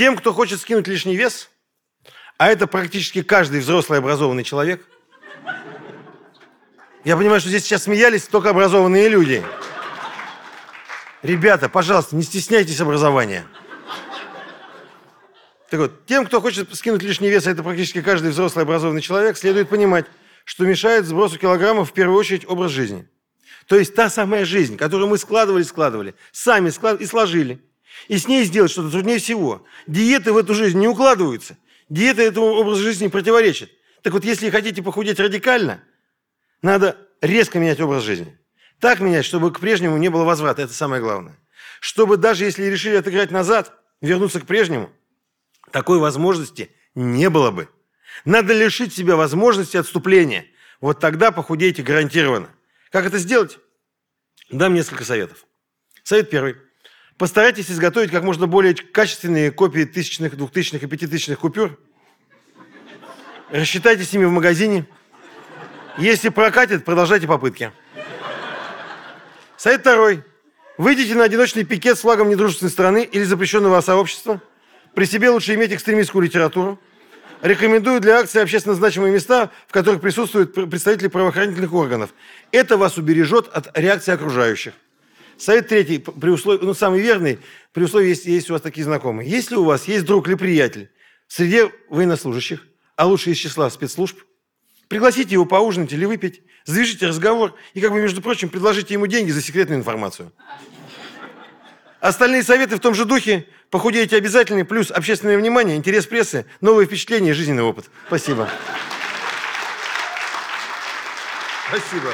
Тем, кто хочет скинуть лишний вес, а это практически каждый взрослый образованный человек. Я понимаю, что здесь сейчас смеялись только образованные люди. Ребята, пожалуйста, не стесняйтесь образования. Так вот, тем, кто хочет скинуть лишний вес, а это практически каждый взрослый образованный человек, следует понимать, что мешает сбросу килограммов в первую очередь образ жизни. То есть та самая жизнь, которую мы складывали, складывали, сами складывали и сложили. И с ней сделать что-то труднее всего. Диеты в эту жизнь не укладываются. Диета этому образу жизни противоречит. Так вот, если хотите похудеть радикально, надо резко менять образ жизни. Так менять, чтобы к прежнему не было возврата. Это самое главное. Чтобы даже если решили отыграть назад, вернуться к прежнему, такой возможности не было бы. Надо лишить себя возможности отступления. Вот тогда похудеете гарантированно. Как это сделать? Дам несколько советов. Совет первый. Постарайтесь изготовить как можно более качественные копии тысячных, двухтысячных и пятитысячных купюр. Рассчитайте с ними в магазине. Если прокатит, продолжайте попытки. Совет второй. Выйдите на одиночный пикет с флагом недружественной страны или запрещенного сообщества. При себе лучше иметь экстремистскую литературу. Рекомендую для акции общественно значимые места, в которых присутствуют представители правоохранительных органов. Это вас убережет от реакции окружающих. Совет третий, при условии, ну, самый верный, при условии, если есть у вас такие знакомые. Если у вас есть друг или приятель среди военнослужащих, а лучше из числа спецслужб, пригласите его поужинать или выпить, завяжите разговор и, как бы, между прочим, предложите ему деньги за секретную информацию. Остальные советы в том же духе. Похудеете обязательно, плюс общественное внимание, интерес прессы, новые впечатления, жизненный опыт. Спасибо. Спасибо.